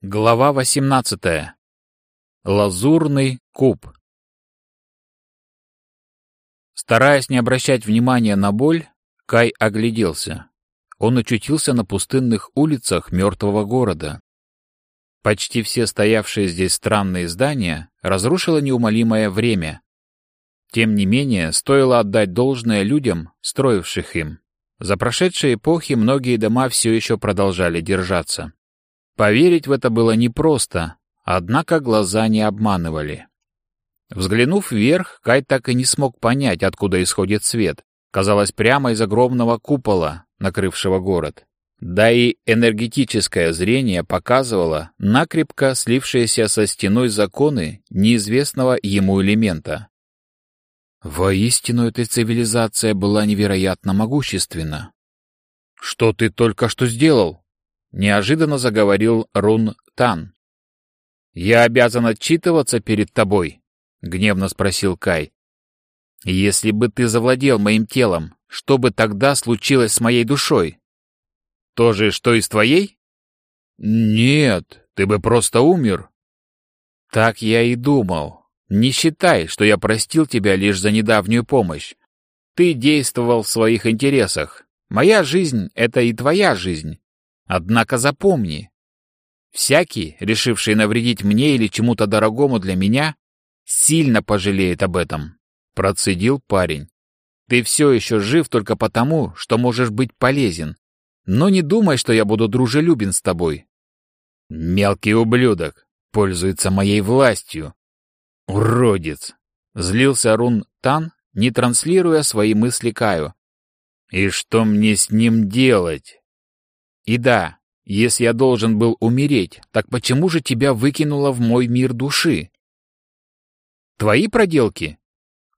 Глава 18. Лазурный куб. Стараясь не обращать внимания на боль, Кай огляделся. Он очутился на пустынных улицах мертвого города. Почти все стоявшие здесь странные здания разрушило неумолимое время. Тем не менее, стоило отдать должное людям, строивших им. За прошедшие эпохи многие дома все еще продолжали держаться. Поверить в это было непросто, однако глаза не обманывали. Взглянув вверх, Кай так и не смог понять, откуда исходит свет. Казалось, прямо из огромного купола, накрывшего город. Да и энергетическое зрение показывало накрепко слившиеся со стеной законы неизвестного ему элемента. Воистину, эта цивилизация была невероятно могущественна. «Что ты только что сделал?» Неожиданно заговорил Рун Тан. «Я обязан отчитываться перед тобой?» — гневно спросил Кай. «Если бы ты завладел моим телом, что бы тогда случилось с моей душой? То же, что и с твоей?» «Нет, ты бы просто умер». «Так я и думал. Не считай, что я простил тебя лишь за недавнюю помощь. Ты действовал в своих интересах. Моя жизнь — это и твоя жизнь. Однако запомни, всякий, решивший навредить мне или чему-то дорогому для меня, сильно пожалеет об этом, процедил парень. Ты все еще жив только потому, что можешь быть полезен. Но не думай, что я буду дружелюбен с тобой. Мелкий ублюдок пользуется моей властью. Уродец! Злился Рун Тан, не транслируя свои мысли Каю. И что мне с ним делать? И да, если я должен был умереть, так почему же тебя выкинуло в мой мир души? Твои проделки?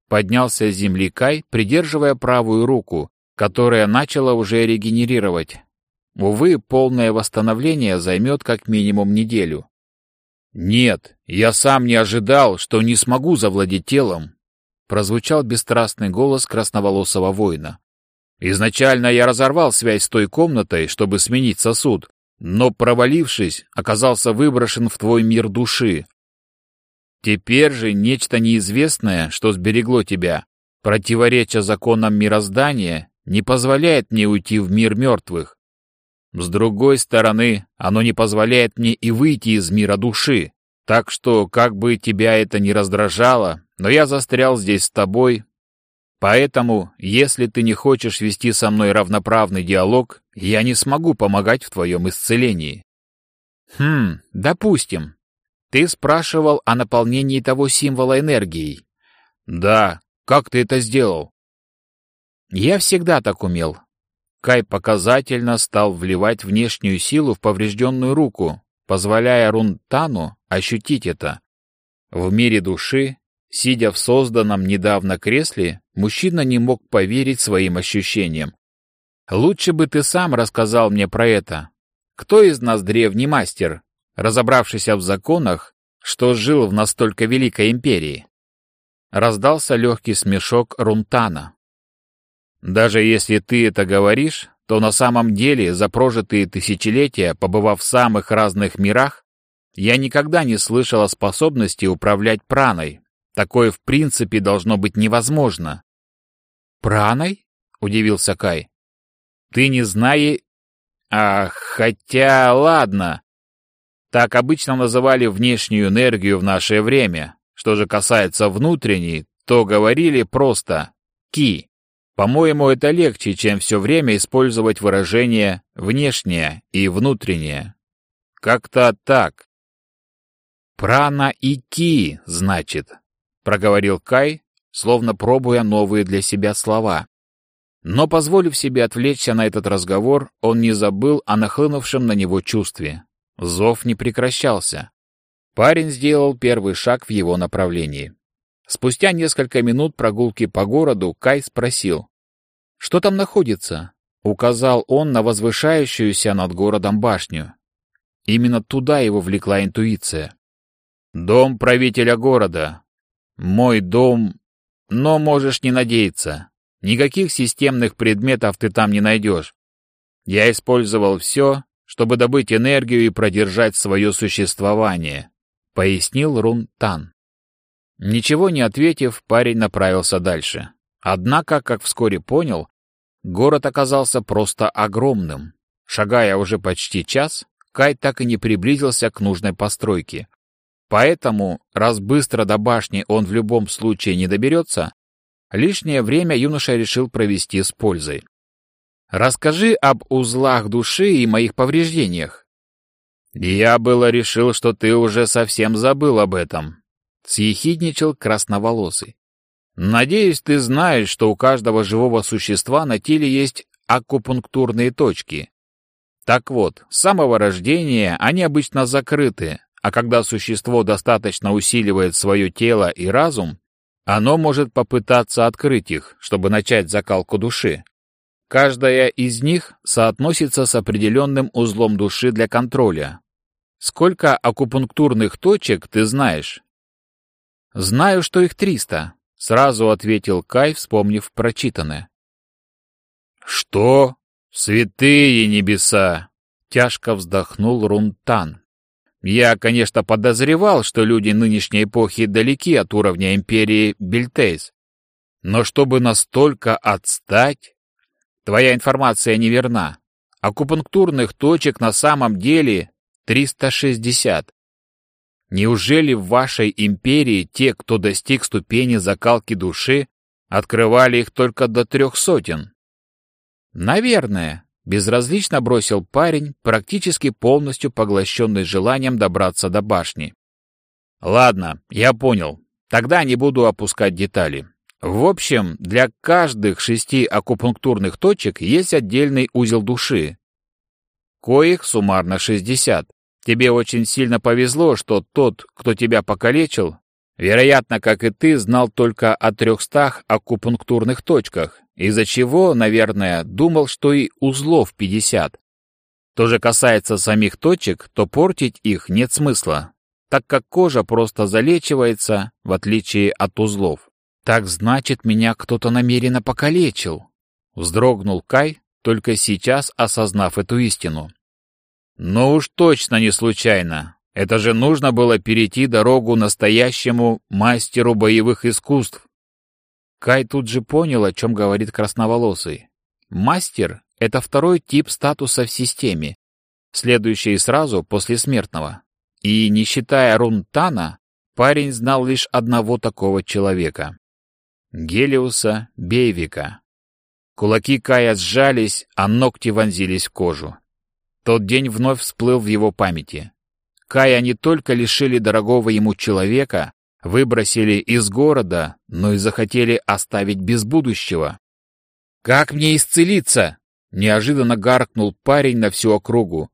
Поднялся с земли Кай, придерживая правую руку, которая начала уже регенерировать. Увы, полное восстановление займет как минимум неделю. «Нет, я сам не ожидал, что не смогу завладеть телом», прозвучал бесстрастный голос красноволосого воина. Изначально я разорвал связь с той комнатой, чтобы сменить сосуд, но, провалившись, оказался выброшен в твой мир души. Теперь же нечто неизвестное, что сберегло тебя, противореча законам мироздания, не позволяет мне уйти в мир мертвых. С другой стороны, оно не позволяет мне и выйти из мира души. Так что, как бы тебя это ни раздражало, но я застрял здесь с тобой, Поэтому, если ты не хочешь вести со мной равноправный диалог, я не смогу помогать в твоем исцелении. Хм, допустим. Ты спрашивал о наполнении того символа энергией. Да, как ты это сделал? Я всегда так умел. Кай показательно стал вливать внешнюю силу в поврежденную руку, позволяя Рунтану ощутить это. В мире души Сидя в созданном недавно кресле, мужчина не мог поверить своим ощущениям. «Лучше бы ты сам рассказал мне про это. Кто из нас древний мастер, разобравшийся в законах, что жил в настолько великой империи?» Раздался легкий смешок Рунтана. «Даже если ты это говоришь, то на самом деле за прожитые тысячелетия, побывав в самых разных мирах, я никогда не слышал о способности управлять праной, Такое в принципе должно быть невозможно. «Праной?» — удивился Кай. «Ты не знаешь...» «А, хотя, ладно. Так обычно называли внешнюю энергию в наше время. Что же касается внутренней, то говорили просто «ки». По-моему, это легче, чем все время использовать выражение «внешнее» и «внутреннее». Как-то так. «Прана и ки», значит. — проговорил Кай, словно пробуя новые для себя слова. Но, позволив себе отвлечься на этот разговор, он не забыл о нахлынувшем на него чувстве. Зов не прекращался. Парень сделал первый шаг в его направлении. Спустя несколько минут прогулки по городу Кай спросил. «Что там находится?» — указал он на возвышающуюся над городом башню. Именно туда его влекла интуиция. «Дом правителя города», мой дом... Но можешь не надеяться. Никаких системных предметов ты там не найдешь. Я использовал все, чтобы добыть энергию и продержать свое существование, пояснил Рун Тан. Ничего не ответив, парень направился дальше. Однако, как вскоре понял, город оказался просто огромным. Шагая уже почти час, Кай так и не приблизился к нужной постройке. Поэтому, раз быстро до башни он в любом случае не доберется, лишнее время юноша решил провести с пользой. «Расскажи об узлах души и моих повреждениях». «Я было решил, что ты уже совсем забыл об этом», — съехидничал красноволосый. «Надеюсь, ты знаешь, что у каждого живого существа на теле есть акупунктурные точки. Так вот, с самого рождения они обычно закрыты, а когда существо достаточно усиливает свое тело и разум, оно может попытаться открыть их, чтобы начать закалку души. Каждая из них соотносится с определенным узлом души для контроля. Сколько акупунктурных точек ты знаешь? Знаю, что их триста, сразу ответил Кай, вспомнив прочитанное. Что? Святые небеса! Тяжко вздохнул Рунтан. Я, конечно, подозревал, что люди нынешней эпохи далеки от уровня империи Бельтейс. Но чтобы настолько отстать... Твоя информация неверна. Акупунктурных точек на самом деле 360. Неужели в вашей империи те, кто достиг ступени закалки души, открывали их только до трех сотен? Наверное, Безразлично бросил парень, практически полностью поглощенный желанием добраться до башни. «Ладно, я понял. Тогда не буду опускать детали. В общем, для каждых шести акупунктурных точек есть отдельный узел души. Коих суммарно 60. Тебе очень сильно повезло, что тот, кто тебя покалечил, вероятно, как и ты, знал только о трехстах акупунктурных точках, из-за чего, наверное, думал, что и узлов 50. То же касается самих точек, то портить их нет смысла, так как кожа просто залечивается, в отличие от узлов. «Так значит, меня кто-то намеренно покалечил», — вздрогнул Кай, только сейчас осознав эту истину. «Ну уж точно не случайно. Это же нужно было перейти дорогу настоящему мастеру боевых искусств, Кай тут же понял, о чем говорит красноволосый. Мастер — это второй тип статуса в системе, следующий сразу после смертного. И, не считая рун Тана, парень знал лишь одного такого человека — Гелиуса Бейвика. Кулаки Кая сжались, а ногти вонзились в кожу. Тот день вновь всплыл в его памяти. Кая не только лишили дорогого ему человека, Выбросили из города, но и захотели оставить без будущего. «Как мне исцелиться?» — неожиданно гаркнул парень на всю округу.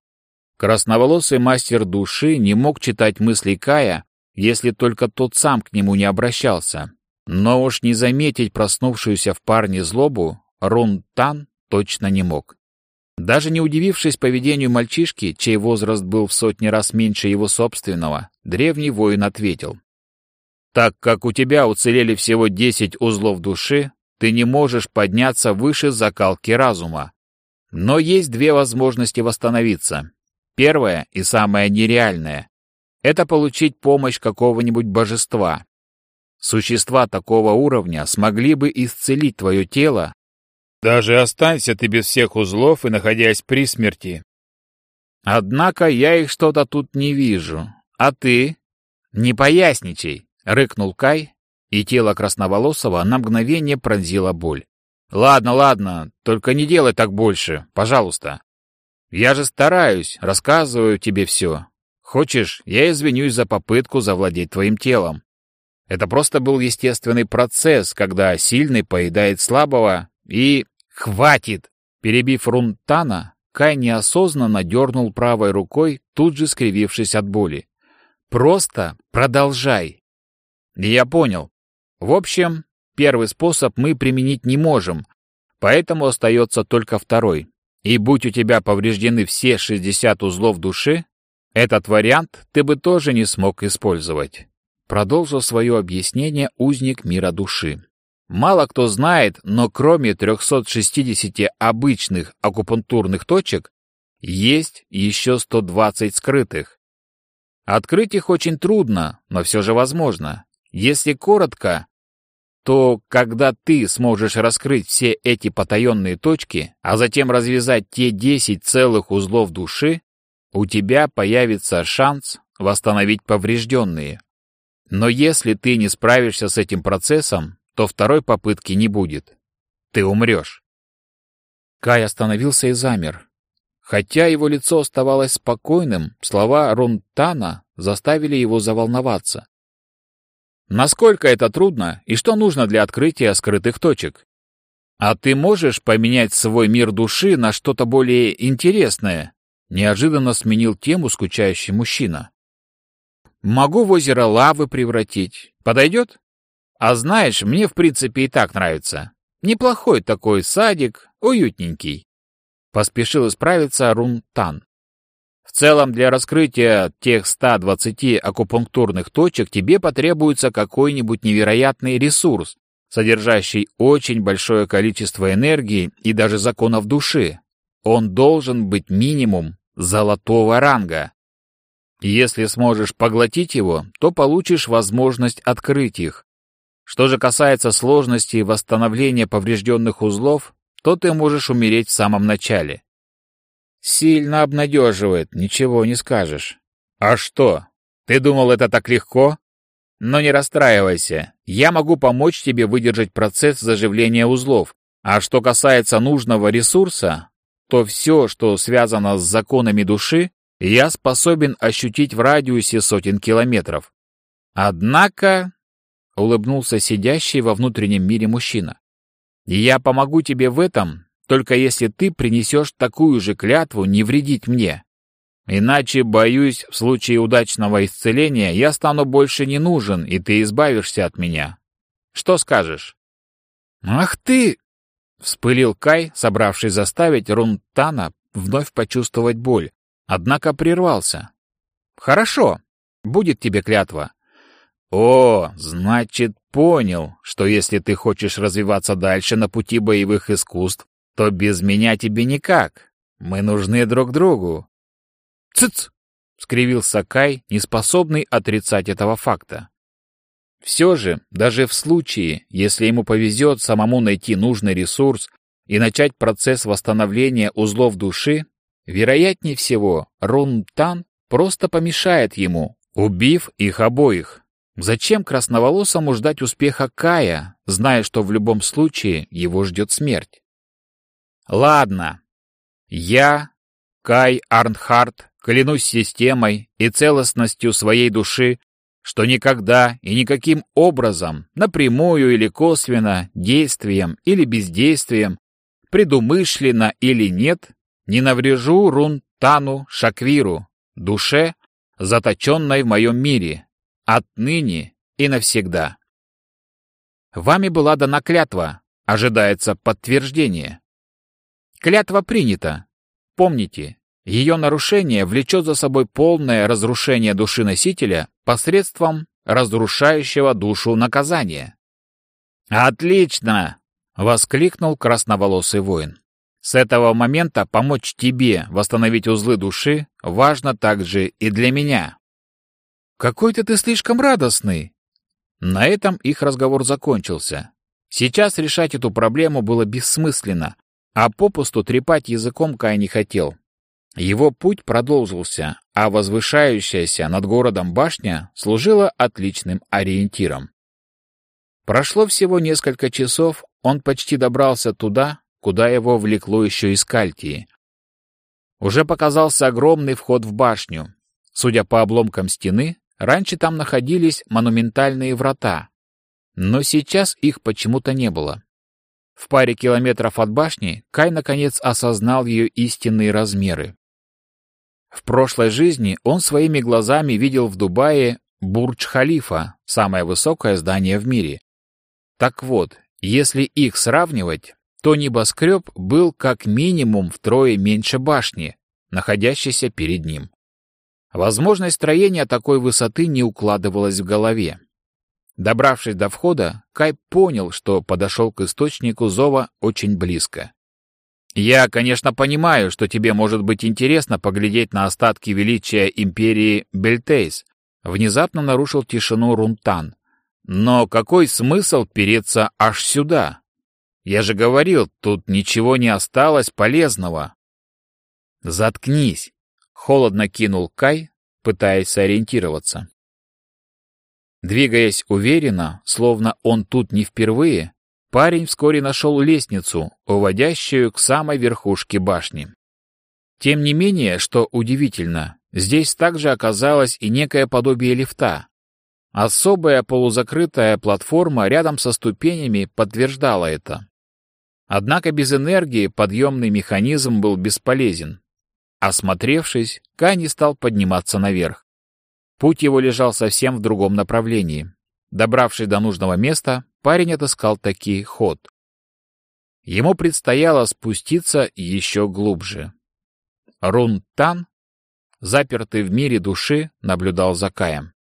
Красноволосый мастер души не мог читать мысли Кая, если только тот сам к нему не обращался. Но уж не заметить проснувшуюся в парне злобу Рун Тан точно не мог. Даже не удивившись поведению мальчишки, чей возраст был в сотни раз меньше его собственного, древний воин ответил. Так как у тебя уцелели всего 10 узлов души, ты не можешь подняться выше закалки разума. Но есть две возможности восстановиться. Первая и самая нереальная — это получить помощь какого-нибудь божества. Существа такого уровня смогли бы исцелить твое тело, даже останься ты без всех узлов и находясь при смерти. Однако я их что-то тут не вижу. А ты? Не поясничай. Рыкнул Кай, и тело красноволосого на мгновение пронзила боль. «Ладно, ладно, только не делай так больше, пожалуйста. Я же стараюсь, рассказываю тебе все. Хочешь, я извинюсь за попытку завладеть твоим телом. Это просто был естественный процесс, когда сильный поедает слабого, и... Хватит!» Перебив Рунтана, Кай неосознанно дернул правой рукой, тут же скривившись от боли. «Просто продолжай, я понял. В общем, первый способ мы применить не можем, поэтому остается только второй. И будь у тебя повреждены все 60 узлов души, этот вариант ты бы тоже не смог использовать. Продолжил свое объяснение узник мира души. Мало кто знает, но кроме 360 обычных акупунктурных точек, есть еще 120 скрытых. Открыть их очень трудно, но все же возможно. Если коротко, то когда ты сможешь раскрыть все эти потаенные точки, а затем развязать те 10 целых узлов души, у тебя появится шанс восстановить поврежденные. Но если ты не справишься с этим процессом, то второй попытки не будет. Ты умрешь. Кай остановился и замер. Хотя его лицо оставалось спокойным, слова Рунтана заставили его заволноваться. Насколько это трудно и что нужно для открытия скрытых точек? А ты можешь поменять свой мир души на что-то более интересное? Неожиданно сменил тему скучающий мужчина. Могу в озеро лавы превратить. Подойдет? А знаешь, мне в принципе и так нравится. Неплохой такой садик, уютненький. Поспешил исправиться Рун Тан. Целом, для раскрытия тех 120 акупунктурных точек тебе потребуется какой-нибудь невероятный ресурс, содержащий очень большое количество энергии и даже законов души. Он должен быть минимум золотого ранга. Если сможешь поглотить его, то получишь возможность открыть их. Что же касается сложности восстановления поврежденных узлов, то ты можешь умереть в самом начале. Сильно обнадеживает, ничего не скажешь. А что? Ты думал, это так легко? Но не расстраивайся. Я могу помочь тебе выдержать процесс заживления узлов. А что касается нужного ресурса, то все, что связано с законами души, я способен ощутить в радиусе сотен километров. Однако, — улыбнулся сидящий во внутреннем мире мужчина, я помогу тебе в этом, только если ты принесешь такую же клятву не вредить мне. Иначе, боюсь, в случае удачного исцеления я стану больше не нужен, и ты избавишься от меня. Что скажешь? Ах ты! Вспылил Кай, собравший заставить Рунтана вновь почувствовать боль, однако прервался. Хорошо, будет тебе клятва. О, значит, понял, что если ты хочешь развиваться дальше на пути боевых искусств, то без меня тебе никак. Мы нужны друг другу. Цыц! скривился Кай, неспособный отрицать этого факта. Все же, даже в случае, если ему повезет самому найти нужный ресурс и начать процесс восстановления узлов души, вероятнее всего, Рун Тан просто помешает ему, убив их обоих. Зачем красноволосому ждать успеха Кая, зная, что в любом случае его ждет смерть? Ладно. Я, Кай Арнхарт, клянусь системой и целостностью своей души, что никогда и никаким образом, напрямую или косвенно, действием или бездействием, предумышленно или нет, не наврежу Рун Тану Шаквиру, душе, заточенной в моем мире, Отныне и навсегда. Вами была дана клятва, ожидается подтверждение. Клятва принята. Помните, ее нарушение влечет за собой полное разрушение души носителя посредством разрушающего душу наказания. «Отлично!» — воскликнул красноволосый воин. «С этого момента помочь тебе восстановить узлы души важно также и для меня. «Какой-то ты слишком радостный!» На этом их разговор закончился. Сейчас решать эту проблему было бессмысленно, а попусту трепать языком Кай не хотел. Его путь продолжился, а возвышающаяся над городом башня служила отличным ориентиром. Прошло всего несколько часов, он почти добрался туда, куда его влекло еще из Кальтии. Уже показался огромный вход в башню. Судя по обломкам стены, Раньше там находились монументальные врата, но сейчас их почему-то не было. В паре километров от башни Кай наконец осознал ее истинные размеры. В прошлой жизни он своими глазами видел в Дубае Бурдж-Халифа, самое высокое здание в мире. Так вот, если их сравнивать, то небоскреб был как минимум втрое меньше башни, находящейся перед ним. Возможность строения такой высоты не укладывалась в голове. Добравшись до входа, Кай понял, что подошел к источнику зова очень близко. Я, конечно, понимаю, что тебе может быть интересно поглядеть на остатки величия империи Бельтейс. Внезапно нарушил тишину Рунтан. Но какой смысл переться аж сюда? Я же говорил, тут ничего не осталось полезного. Заткнись, холодно кинул Кай, пытаясь сориентироваться. Двигаясь уверенно, словно он тут не впервые, парень вскоре нашел лестницу, уводящую к самой верхушке башни. Тем не менее, что удивительно, здесь также оказалось и некое подобие лифта. Особая полузакрытая платформа рядом со ступенями подтверждала это. Однако без энергии подъемный механизм был бесполезен. Осмотревшись, Кай стал подниматься наверх. Путь его лежал совсем в другом направлении. Добравшись до нужного места, парень отыскал таки ход. Ему предстояло спуститься еще глубже. Рун Тан, запертый в мире души, наблюдал за Каем.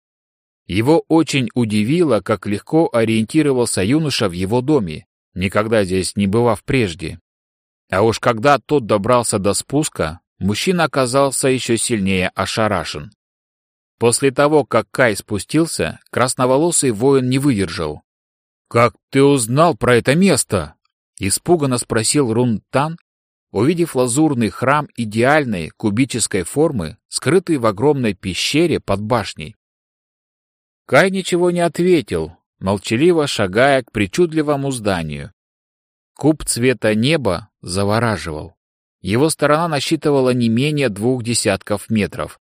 Его очень удивило, как легко ориентировался юноша в его доме, никогда здесь не бывав прежде. А уж когда тот добрался до спуска, мужчина оказался еще сильнее ошарашен. После того, как Кай спустился, красноволосый воин не выдержал. «Как ты узнал про это место?» — испуганно спросил Рун Тан, увидев лазурный храм идеальной кубической формы, скрытый в огромной пещере под башней. Кай ничего не ответил, молчаливо шагая к причудливому зданию. Куб цвета неба завораживал. Его сторона насчитывала не менее двух десятков метров.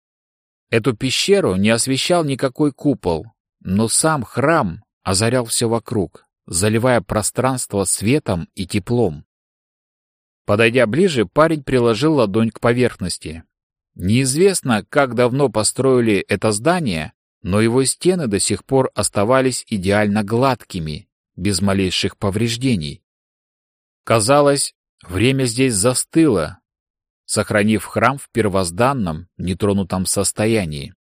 Эту пещеру не освещал никакой купол, но сам храм озарял все вокруг, заливая пространство светом и теплом. Подойдя ближе, парень приложил ладонь к поверхности. Неизвестно, как давно построили это здание, но его стены до сих пор оставались идеально гладкими, без малейших повреждений. Казалось, время здесь застыло, сохранив храм в первозданном, нетронутом состоянии.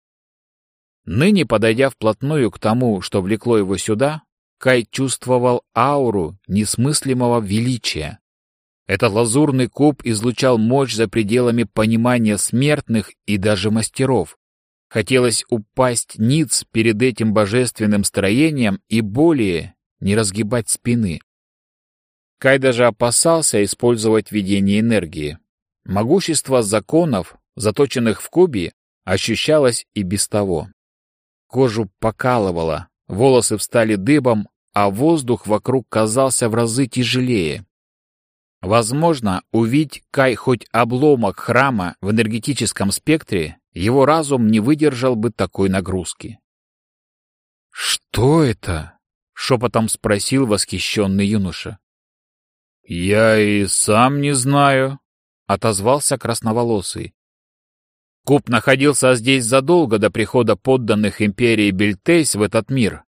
Ныне, подойдя вплотную к тому, что влекло его сюда, Кай чувствовал ауру несмыслимого величия. Этот лазурный куб излучал мощь за пределами понимания смертных и даже мастеров. Хотелось упасть ниц перед этим божественным строением и более не разгибать спины. Кай даже опасался использовать видение энергии. Могущество законов, заточенных в кубе, ощущалось и без того. Кожу покалывало, волосы встали дыбом, а воздух вокруг казался в разы тяжелее. Возможно, увидеть Кай хоть обломок храма в энергетическом спектре, его разум не выдержал бы такой нагрузки. «Что это?» — шепотом спросил восхищенный юноша. «Я и сам не знаю», — отозвался красноволосый. Куб находился здесь задолго до прихода подданных империи Бельтейс в этот мир.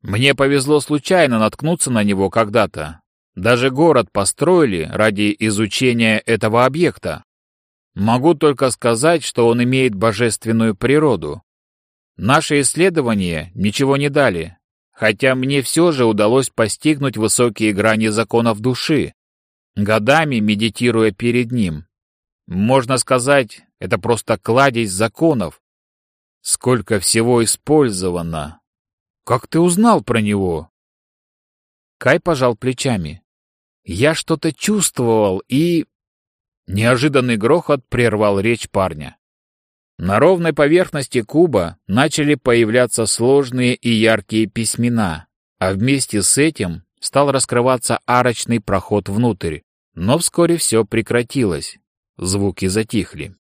Мне повезло случайно наткнуться на него когда-то. Даже город построили ради изучения этого объекта. Могу только сказать, что он имеет божественную природу. Наши исследования ничего не дали, хотя мне все же удалось постигнуть высокие грани законов души, годами медитируя перед ним. Можно сказать, это просто кладезь законов. Сколько всего использовано. Как ты узнал про него? Кай пожал плечами. Я что-то чувствовал и... Неожиданный грохот прервал речь парня. На ровной поверхности куба начали появляться сложные и яркие письмена, а вместе с этим стал раскрываться арочный проход внутрь. Но вскоре все прекратилось. Звуки затихли.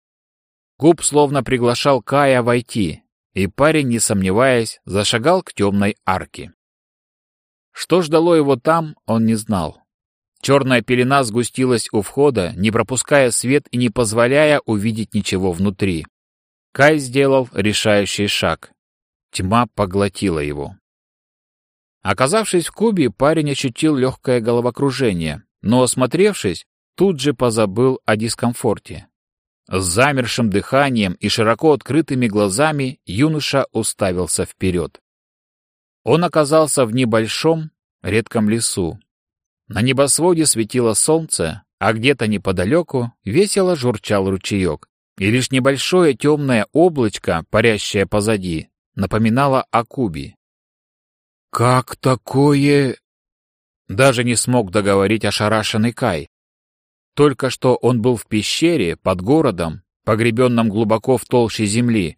Куб словно приглашал Кая войти, и парень, не сомневаясь, зашагал к темной арке. Что ждало его там, он не знал. Черная пелена сгустилась у входа, не пропуская свет и не позволяя увидеть ничего внутри. Кай сделал решающий шаг. Тьма поглотила его. Оказавшись в кубе, парень ощутил легкое головокружение, но, осмотревшись, тут же позабыл о дискомфорте. С замершим дыханием и широко открытыми глазами юноша уставился вперед. Он оказался в небольшом, редком лесу. На небосводе светило солнце, а где-то неподалеку весело журчал ручеек, и лишь небольшое темное облачко, парящее позади, напоминало о Кубе. «Как такое...» Даже не смог договорить ошарашенный Кай. Только что он был в пещере под городом, погребенном глубоко в толще земли,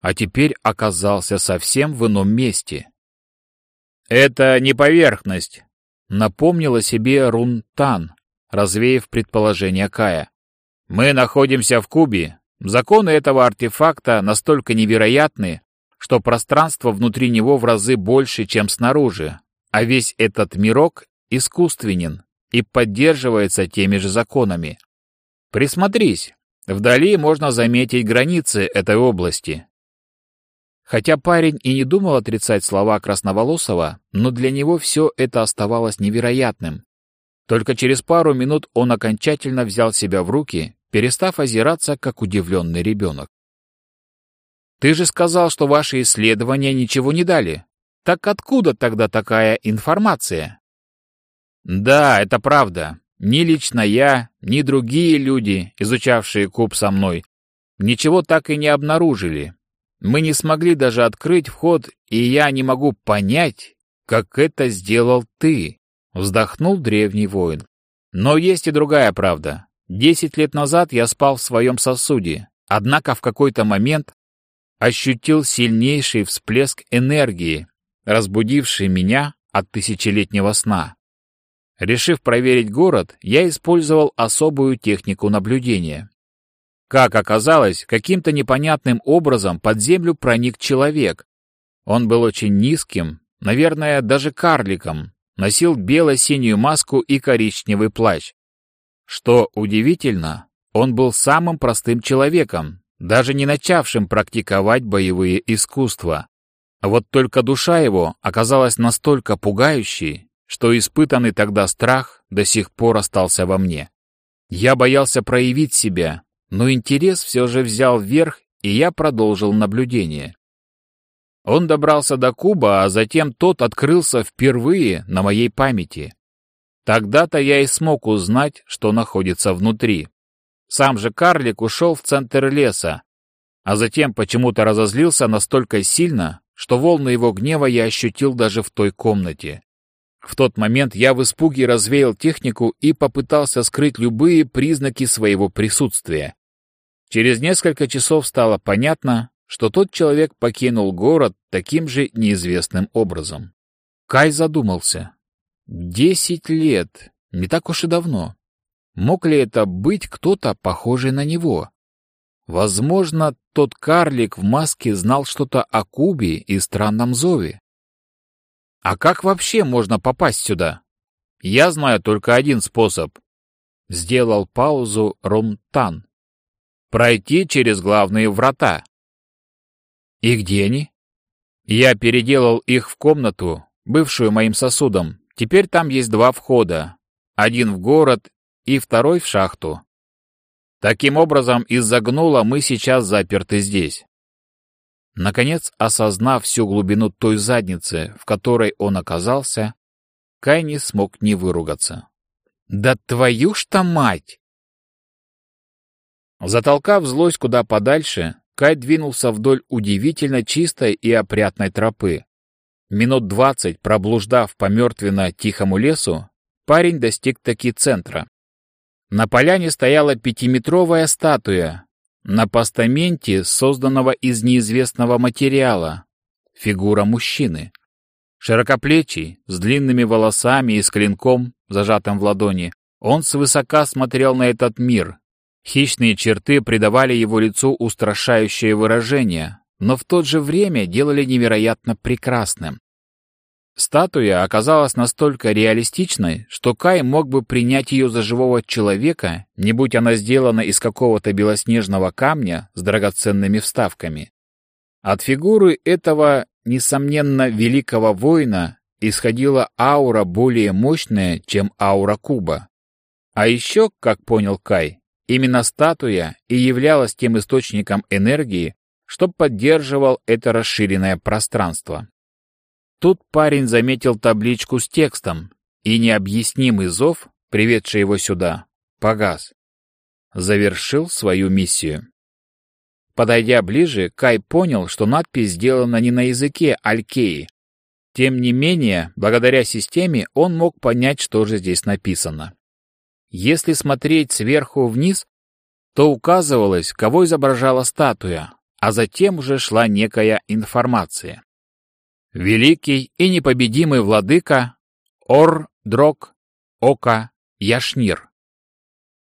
а теперь оказался совсем в ином месте. «Это не поверхность», — напомнила себе Рунтан, развеяв предположение Кая. «Мы находимся в Кубе. Законы этого артефакта настолько невероятны, что пространство внутри него в разы больше, чем снаружи, а весь этот мирок искусственен и поддерживается теми же законами. Присмотрись, вдали можно заметить границы этой области. Хотя парень и не думал отрицать слова Красноволосова, но для него все это оставалось невероятным. Только через пару минут он окончательно взял себя в руки, перестав озираться, как удивленный ребенок. «Ты же сказал, что ваши исследования ничего не дали. Так откуда тогда такая информация?» «Да, это правда. Ни лично я, ни другие люди, изучавшие куб со мной, ничего так и не обнаружили. Мы не смогли даже открыть вход, и я не могу понять, как это сделал ты», — вздохнул древний воин. «Но есть и другая правда. Десять лет назад я спал в своем сосуде, однако в какой-то момент ощутил сильнейший всплеск энергии, разбудивший меня от тысячелетнего сна. Решив проверить город, я использовал особую технику наблюдения. Как оказалось, каким-то непонятным образом под землю проник человек. Он был очень низким, наверное, даже карликом, носил бело-синюю маску и коричневый плащ. Что удивительно, он был самым простым человеком, даже не начавшим практиковать боевые искусства. Вот только душа его оказалась настолько пугающей, что испытанный тогда страх до сих пор остался во мне. Я боялся проявить себя, но интерес все же взял вверх, и я продолжил наблюдение. Он добрался до куба, а затем тот открылся впервые на моей памяти. Тогда-то я и смог узнать, что находится внутри. Сам же карлик ушел в центр леса, а затем почему-то разозлился настолько сильно, что волны его гнева я ощутил даже в той комнате. В тот момент я в испуге развеял технику и попытался скрыть любые признаки своего присутствия. Через несколько часов стало понятно, что тот человек покинул город таким же неизвестным образом. Кай задумался. Десять лет. Не так уж и давно. Мог ли это быть кто-то, похожий на него? Возможно, тот карлик в маске знал что-то о Кубе и странном зове. А как вообще можно попасть сюда? Я знаю только один способ. Сделал паузу Румтан пройти через главные врата. И где они? Я переделал их в комнату, бывшую моим сосудом. Теперь там есть два входа. Один в город и второй в шахту. Таким образом, из-за гнула мы сейчас заперты здесь. Наконец, осознав всю глубину той задницы, в которой он оказался, Кай не смог не выругаться. «Да твою ж-то мать!» Затолкав злость куда подальше, Кай двинулся вдоль удивительно чистой и опрятной тропы. Минут двадцать проблуждав по мертвенно-тихому лесу, парень достиг таки центра. На поляне стояла пятиметровая статуя, на постаменте, созданного из неизвестного материала, фигура мужчины. Широкоплечий, с длинными волосами и с клинком, зажатым в ладони, он свысока смотрел на этот мир, Хищные черты придавали его лицу устрашающее выражение, но в то же время делали невероятно прекрасным. Статуя оказалась настолько реалистичной, что Кай мог бы принять ее за живого человека, не будь она сделана из какого-то белоснежного камня с драгоценными вставками. От фигуры этого, несомненно, великого воина исходила аура более мощная, чем аура куба. А еще, как понял Кай, Именно статуя и являлась тем источником энергии, что поддерживал это расширенное пространство. Тут парень заметил табличку с текстом, и необъяснимый зов, приведший его сюда, погас. Завершил свою миссию. Подойдя ближе, Кай понял, что надпись сделана не на языке Алькеи. Тем не менее, благодаря системе он мог понять, что же здесь написано. Если смотреть сверху вниз, то указывалось, кого изображала статуя, а затем уже шла некая информация. Великий и непобедимый владыка Ор-Дрог Ока Яшнир.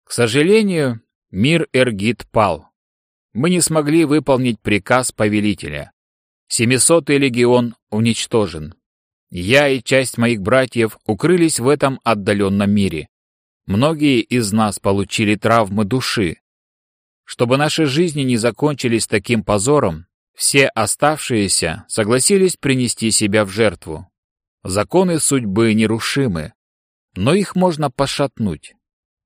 К сожалению, мир Эргит пал. Мы не смогли выполнить приказ повелителя. Семисотый легион уничтожен. Я и часть моих братьев укрылись в этом отдаленном мире. Многие из нас получили травмы души. Чтобы наши жизни не закончились таким позором, все оставшиеся согласились принести себя в жертву. Законы судьбы нерушимы, но их можно пошатнуть.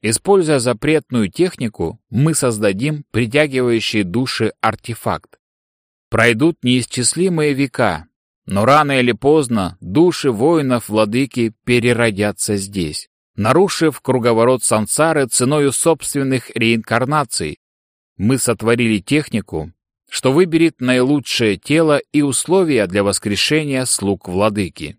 Используя запретную технику, мы создадим притягивающий души артефакт. Пройдут неисчислимые века, но рано или поздно души воинов-владыки переродятся здесь, нарушив круговорот сансары ценою собственных реинкарнаций. Мы сотворили технику, что выберет наилучшее тело и условия для воскрешения слуг владыки.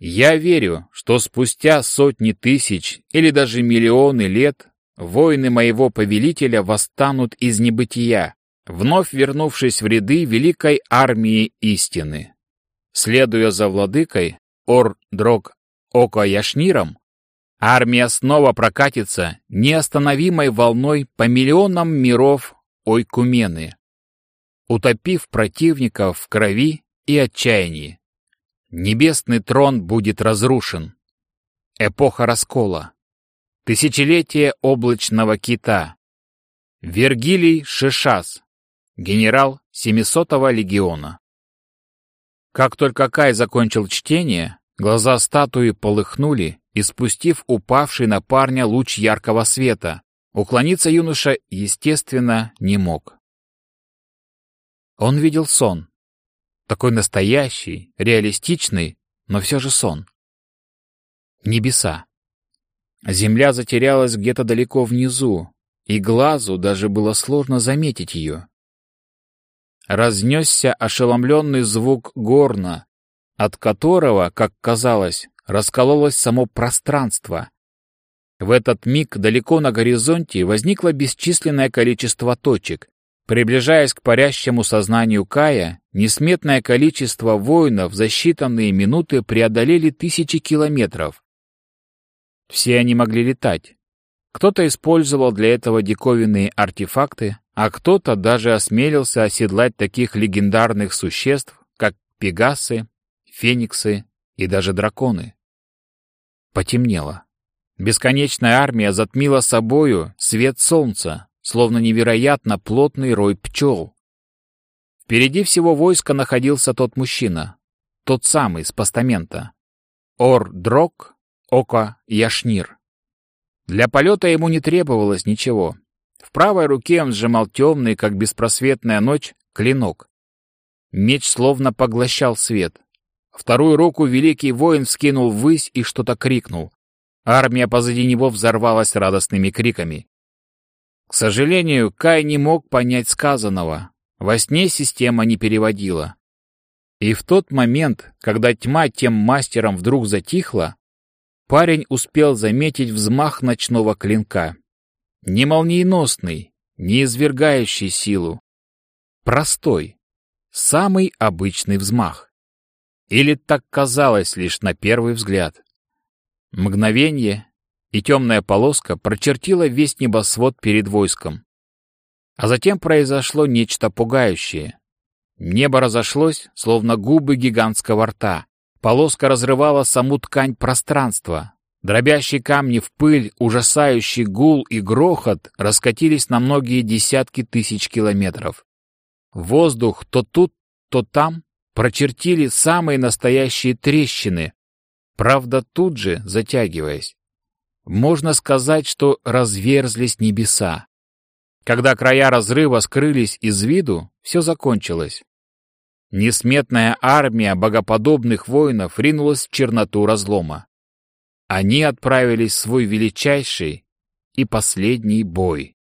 Я верю, что спустя сотни тысяч или даже миллионы лет воины моего повелителя восстанут из небытия, вновь вернувшись в ряды великой армии истины. Следуя за владыкой Ор-Дрог Око-Яшниром, армия снова прокатится неостановимой волной по миллионам миров Ойкумены, утопив противников в крови и отчаянии. Небесный трон будет разрушен. Эпоха раскола. Тысячелетие облачного кита. Вергилий Шишас, генерал 700-го легиона. Как только Кай закончил чтение, глаза статуи полыхнули, испустив упавший на парня луч яркого света. Уклониться юноша, естественно, не мог. Он видел сон, такой настоящий, реалистичный, но все же сон. Небеса. Земля затерялась где-то далеко внизу, и глазу даже было сложно заметить ее. Разнесся ошеломленный звук горна, от которого, как казалось, раскололось само пространство. В этот миг далеко на горизонте возникло бесчисленное количество точек, Приближаясь к парящему сознанию Кая, несметное количество воинов за считанные минуты преодолели тысячи километров. Все они могли летать. Кто-то использовал для этого диковинные артефакты, а кто-то даже осмелился оседлать таких легендарных существ, как пегасы, фениксы и даже драконы. Потемнело. Бесконечная армия затмила собою свет солнца, словно невероятно плотный рой пчел. Впереди всего войска находился тот мужчина, тот самый с постамента. Ор-Дрог Ока Яшнир. Для полета ему не требовалось ничего. В правой руке он сжимал темный, как беспросветная ночь, клинок. Меч словно поглощал свет. Вторую руку великий воин вскинул ввысь и что-то крикнул. Армия позади него взорвалась радостными криками. К сожалению, Кай не мог понять сказанного. Во сне система не переводила. И в тот момент, когда тьма тем мастером вдруг затихла, парень успел заметить взмах ночного клинка. Не молниеносный, не извергающий силу. Простой, самый обычный взмах. Или так казалось лишь на первый взгляд. Мгновение, и темная полоска прочертила весь небосвод перед войском. А затем произошло нечто пугающее. Небо разошлось, словно губы гигантского рта. Полоска разрывала саму ткань пространства. Дробящие камни в пыль, ужасающий гул и грохот раскатились на многие десятки тысяч километров. Воздух то тут, то там прочертили самые настоящие трещины, правда тут же затягиваясь. Можно сказать, что разверзлись небеса. Когда края разрыва скрылись из виду, все закончилось. Несметная армия богоподобных воинов ринулась в черноту разлома. Они отправились в свой величайший, и последний бой.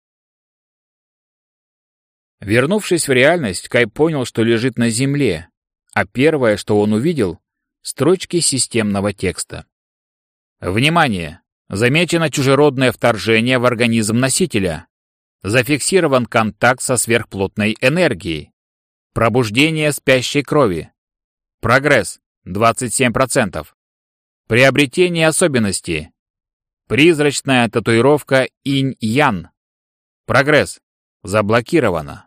Вернувшись в реальность, Кай понял, что лежит на земле, а первое, что он увидел — строчки системного текста. Внимание! Замечено чужеродное вторжение в организм носителя. Зафиксирован контакт со сверхплотной энергией. Пробуждение спящей крови. Прогресс 27%. Приобретение особенностей. Призрачная татуировка инь-ян. Прогресс. Заблокировано.